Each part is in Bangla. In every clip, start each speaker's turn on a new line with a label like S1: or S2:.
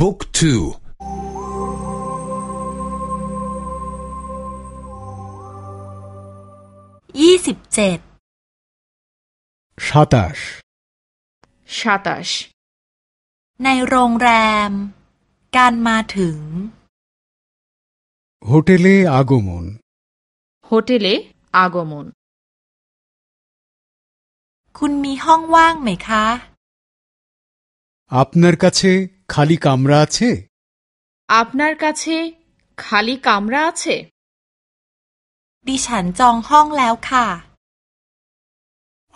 S1: บุ๊กทู
S2: ยี่สิบเจ็ด
S3: সাতাশ
S4: সাতাশ
S2: ในโรงแรม การมาถึง
S3: হোটেলে আগমন
S4: হোটেলে আগমন
S2: คุณมีห้องว่างไหมคะ
S3: আপনার কাছে খালি কামরা আছে
S4: আপনার কাছে খালি কামরা আছে
S2: ดิฉันจองห้องแล้วค่ะ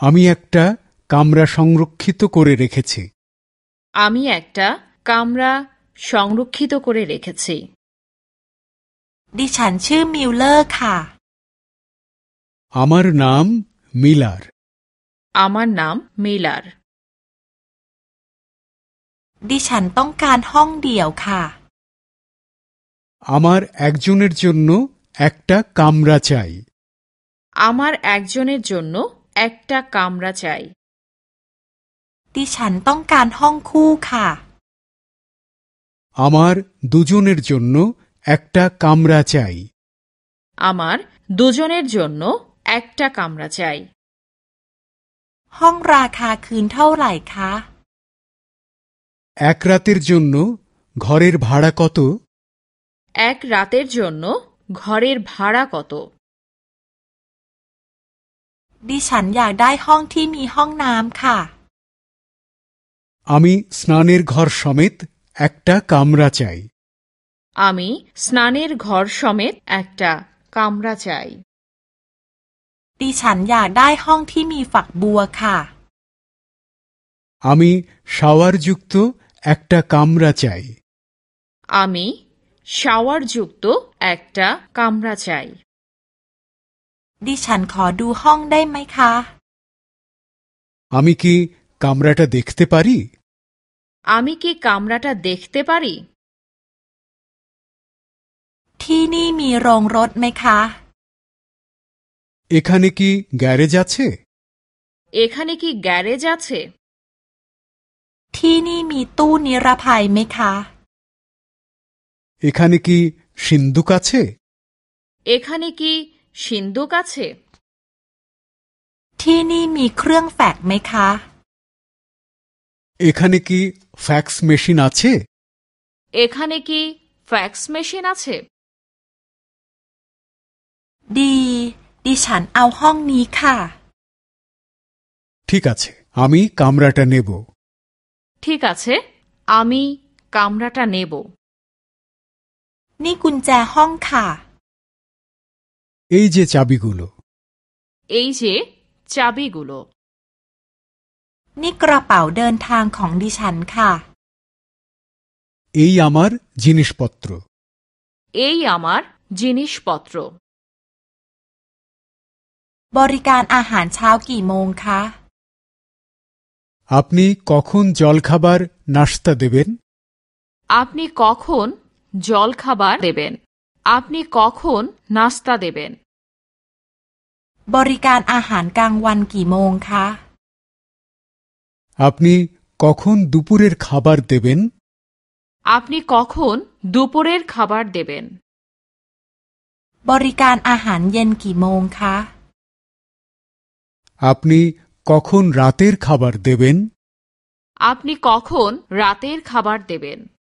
S3: আমি একটা কামরা সংরক্ষিত করে রেখেছি
S4: আমি একটা কামরা সংরক্ষিত করে রেখেছি
S2: ดิฉันชื่อมิลเลอร์ค่ะ
S3: আমার নাম মিলার
S4: আমার নাম মিলার
S2: ดิฉันต้องการห้องเดี่ยวค่ะ
S3: আমার একজনের জন্য একটা কামরা চাই
S4: আমার একজনের জন্য একটা কামরা চাই
S2: ดิฉันต้องการห้องคู่ค่ะ
S3: আমার দুজনের জন্য একটা কামরা চাই
S4: আমার দুজনের জন্য একটা কামরা চাই
S2: ห้องราคาคืนเท่าไหร่คะ
S3: এক রাতের জন্য ঘরের ভাড়া কত
S4: এক রাতের জন্য ঘরের ভাড়া কত
S2: ดิฉันอยากได้ห้องที่มีห้องน้ำค่ะ
S3: আমি স্নানের ঘর সমেত একটা কামরা চাই
S4: আমি স্নানের ঘর সমেত একটা কামরা চাই
S2: ดิฉันอยากได้ห้องที่มีฝักบัวค่ะ
S3: আমি শাওয়ারযুক্ত একটা কামরা চাই
S4: আমি শাওয়ারযুক্ত একটা কামরা চাই
S2: ดิฉันขอดูห้องได้ไหมคะ
S3: আমি কি কামরাটা দেখতে পারি
S4: আমি কি কামরাটা দেখতে পারি
S2: ที่นี่มีโรงรถไหมคะ
S3: এখানে কি গ্যারেজ আছে
S4: এখানে কি গ্যারেজ আছে
S2: ที่นี่มีตู้นิรภัยไหมคะ
S3: এখানে কি সিন্দুক আছে
S4: এখানে কি সিন্দুক আছে
S2: ที่นี่มีเครื่องแฟกซ์ไหมคะ
S3: এখানে কি ফ্যাক্স মেশিন আছে
S4: এখানে কি ফ্যাক্স মেশিন আছে
S2: ดี ดิฉันเอาห้องนี้ค่ะ
S3: ঠিক আছে আমি কামরাটা নেব
S4: ঠিক আছে আমি কামরাটা নেব
S2: นี่กุญแจห้องค่ะ
S3: এই যে চাবিগুলো
S4: এই যে চাবিগুলো
S2: นี่กระเป๋าเดินทางของดิฉันค่ะ
S3: এই আমার জিনিসপত্র
S4: এই আমার জিনিসপত্র
S2: บริการอาหารเช้ากี่โมงคะ
S3: আপনি কখন জলখাবার নাস্তা দেবেন
S4: আপনি কখন জলখাবার দেবেন আপনি কখন নাস্তা দেবেন
S2: บริการอาหารกลางวันกี่โมงคะ
S3: আপনি কখন দুপুরের খাবার দেবেন
S4: আপনি কখন দুপুরের খাবার দেবেন
S2: บริการอาหารเย็นกี่โมงคะ
S3: আপনি কখন রাতের খাবার দেবেন?
S4: আপনি কখন রাতের খাবার দেবেন?